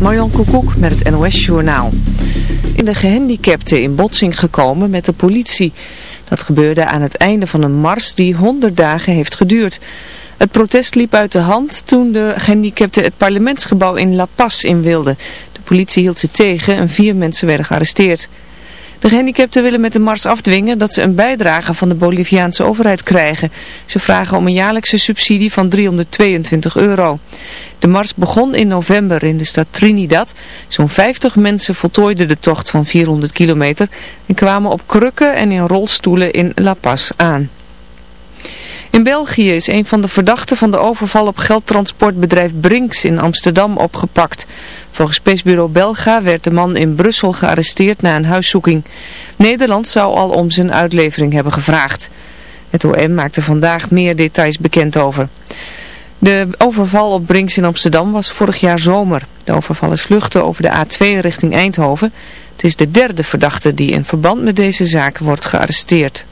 Marjan Koekoek met het NOS Journaal. In de gehandicapten in botsing gekomen met de politie. Dat gebeurde aan het einde van een mars die 100 dagen heeft geduurd. Het protest liep uit de hand toen de gehandicapten het parlementsgebouw in La Paz in wilden. De politie hield ze tegen en vier mensen werden gearresteerd. De gehandicapten willen met de mars afdwingen dat ze een bijdrage van de Boliviaanse overheid krijgen. Ze vragen om een jaarlijkse subsidie van 322 euro. De mars begon in november in de stad Trinidad. Zo'n 50 mensen voltooiden de tocht van 400 kilometer en kwamen op krukken en in rolstoelen in La Paz aan. In België is een van de verdachten van de overval op geldtransportbedrijf Brinks in Amsterdam opgepakt. Volgens persbureau Belga werd de man in Brussel gearresteerd na een huiszoeking. Nederland zou al om zijn uitlevering hebben gevraagd. Het OM maakte vandaag meer details bekend over. De overval op Brinks in Amsterdam was vorig jaar zomer. De overvallers vluchten over de A2 richting Eindhoven. Het is de derde verdachte die in verband met deze zaak wordt gearresteerd.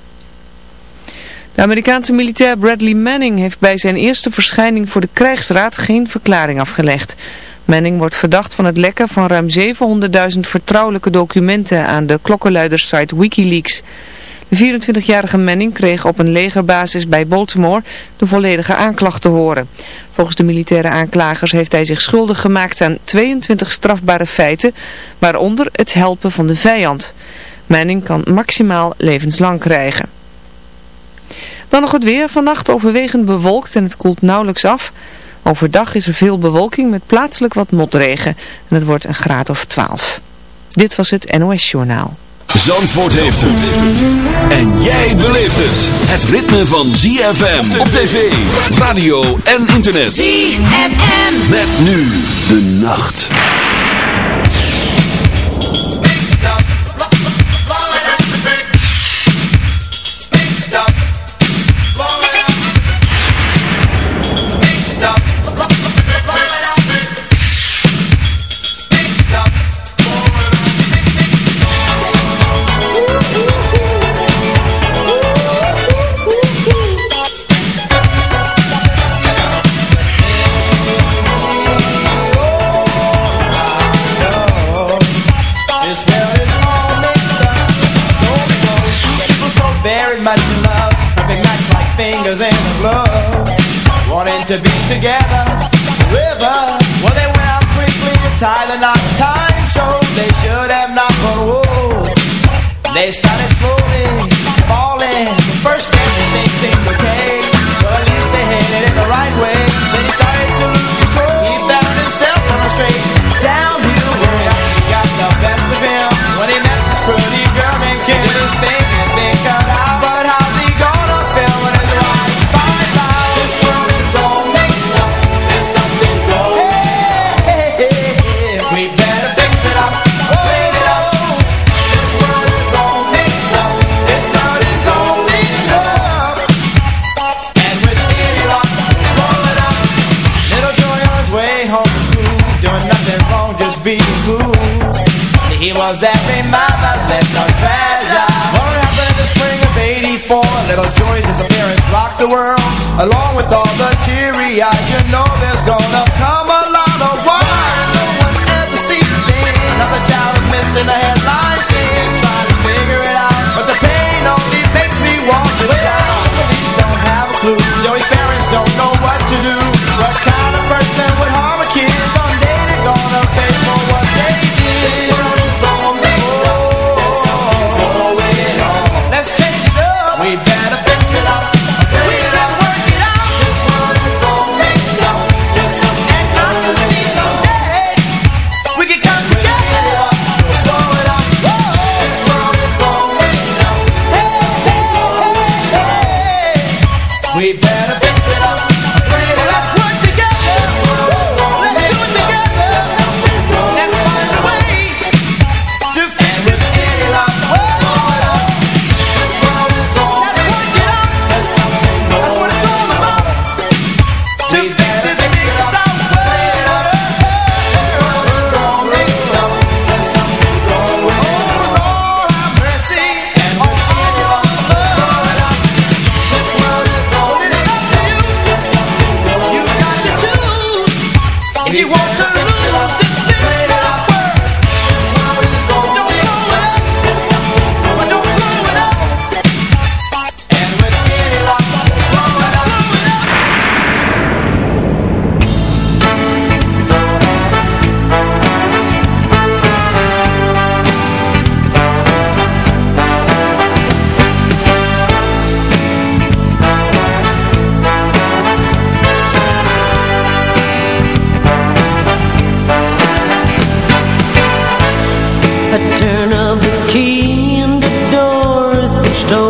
De Amerikaanse militair Bradley Manning heeft bij zijn eerste verschijning voor de krijgsraad geen verklaring afgelegd. Manning wordt verdacht van het lekken van ruim 700.000 vertrouwelijke documenten aan de klokkenluidersite Wikileaks. De 24-jarige Manning kreeg op een legerbasis bij Baltimore de volledige aanklacht te horen. Volgens de militaire aanklagers heeft hij zich schuldig gemaakt aan 22 strafbare feiten, waaronder het helpen van de vijand. Manning kan maximaal levenslang krijgen. Dan nog het weer. Vannacht overwegend bewolkt en het koelt nauwelijks af. Overdag is er veel bewolking met plaatselijk wat motregen. En het wordt een graad of 12. Dit was het NOS Journaal. Zandvoort heeft het. En jij beleeft het. Het ritme van ZFM op tv, radio en internet. ZFM. Met nu de nacht. To be together. River, well they went out quickly to tie the knot. Time showed they should have not, but whoa, they started slowly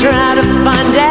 try to find out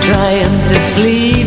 trying to sleep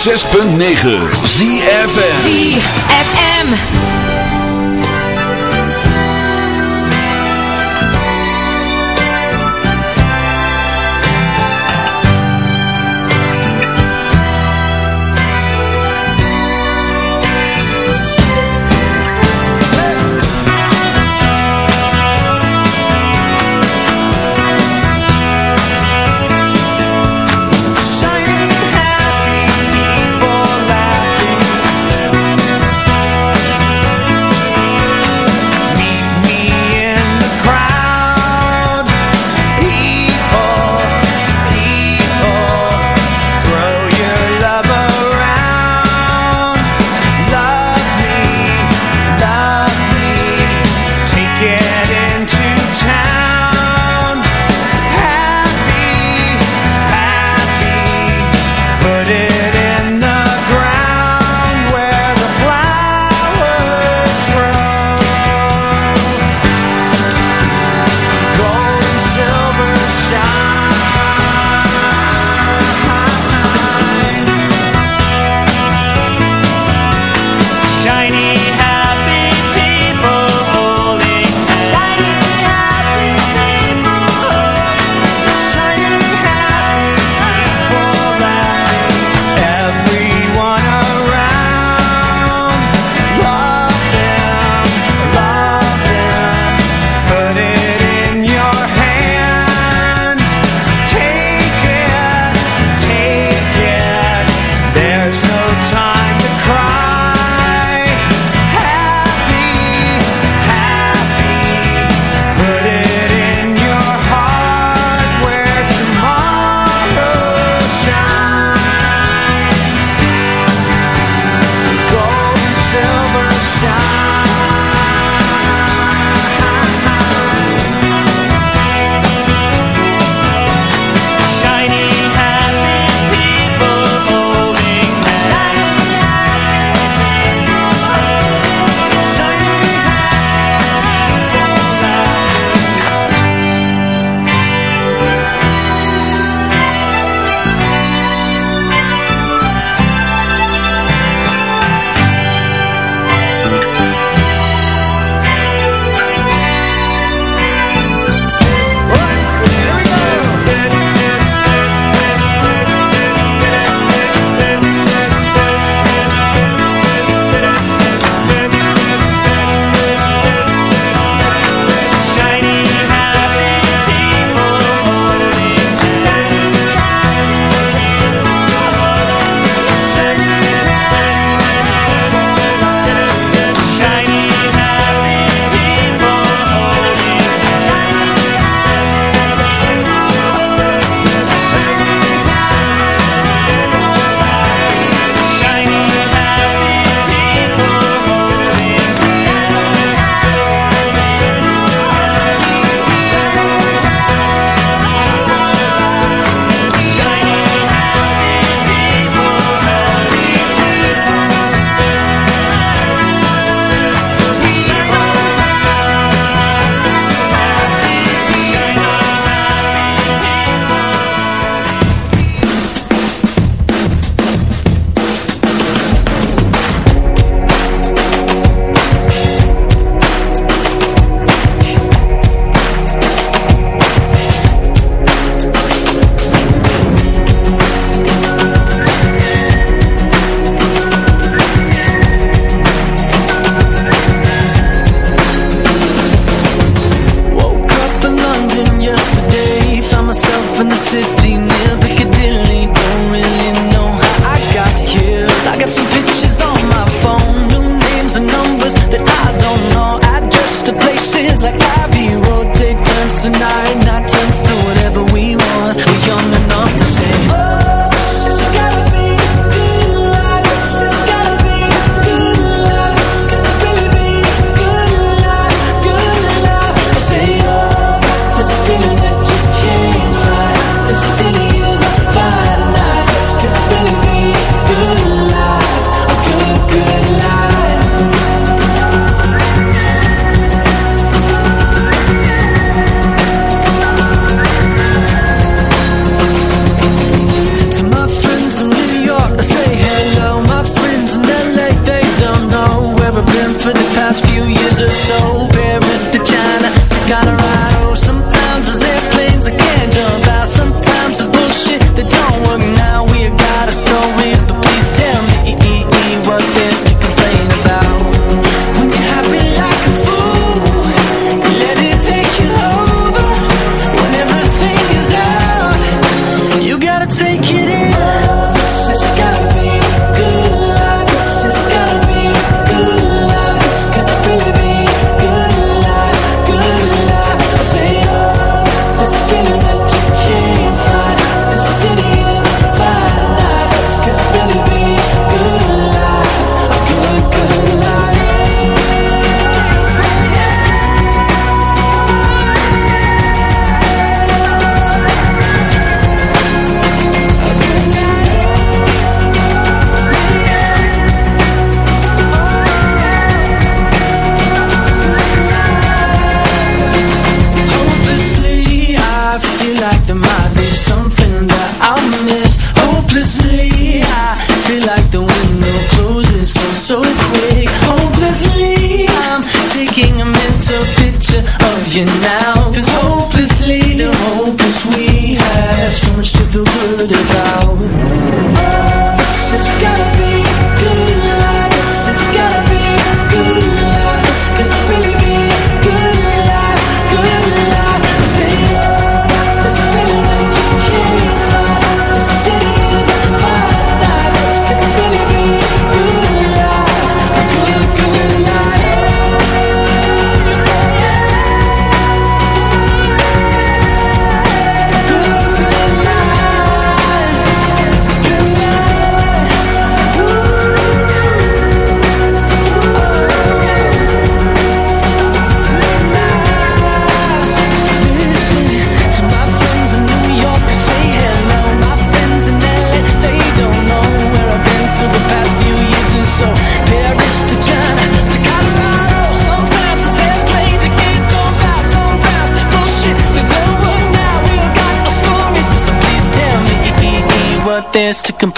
106.9 ZFM ZFM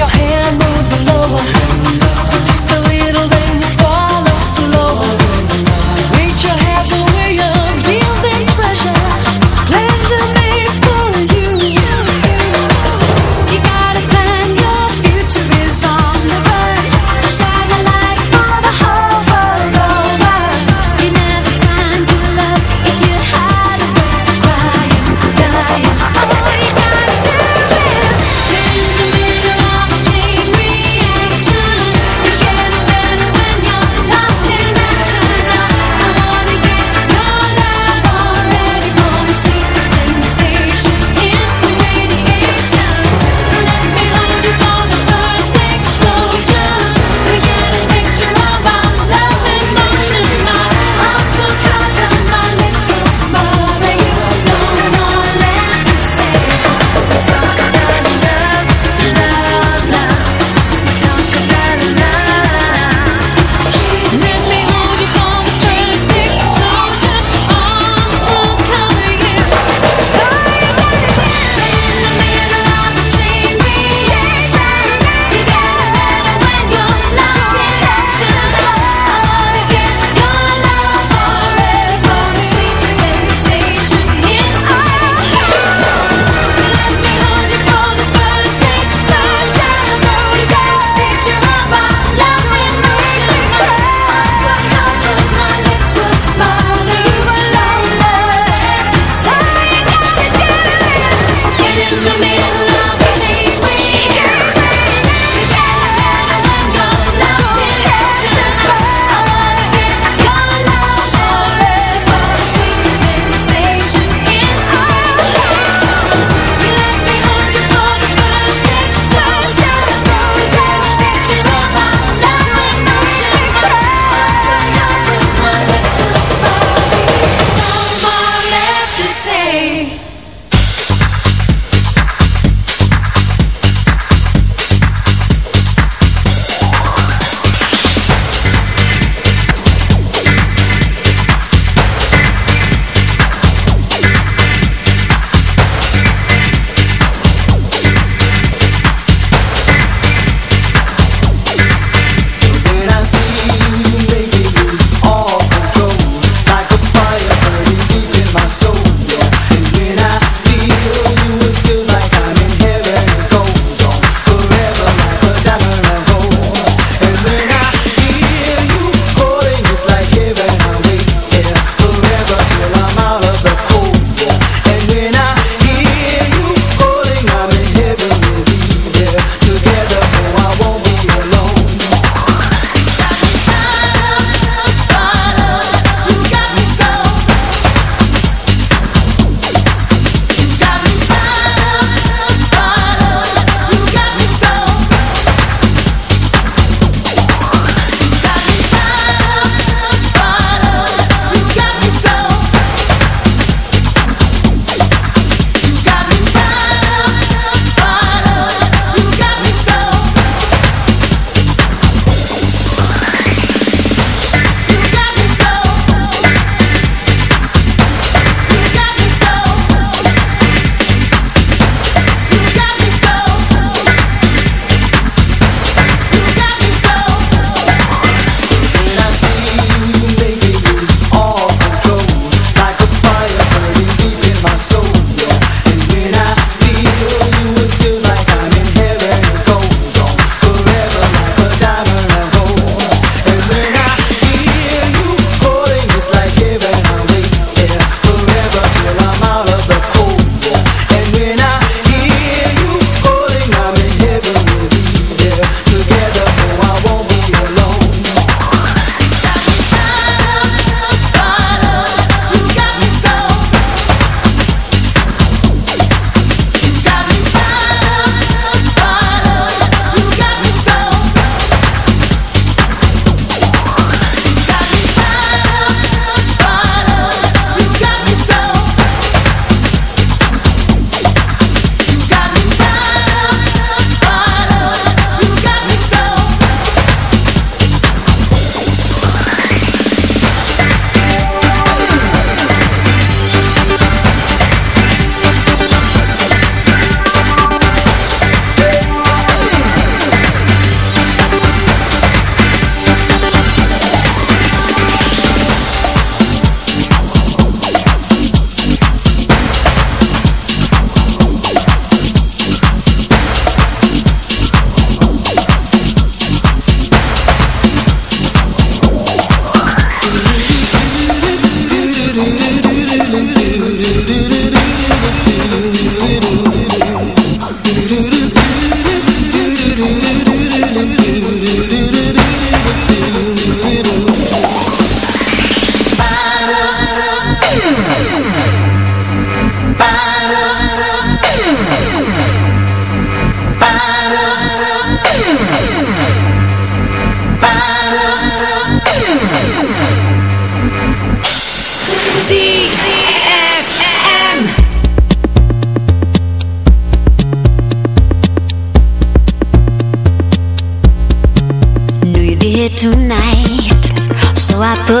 your hand moves lower.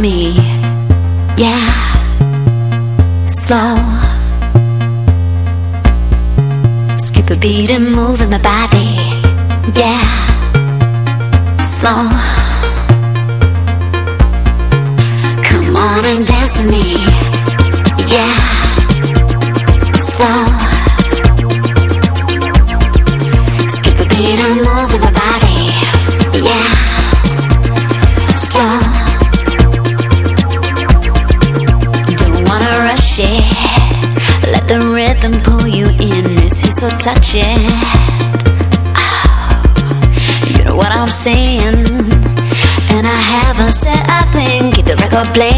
Me, yeah, slow. Skip a beat and move in my body, yeah, slow. This it. Oh, you know what I'm saying? And I haven't said a thing. Keep the record playing.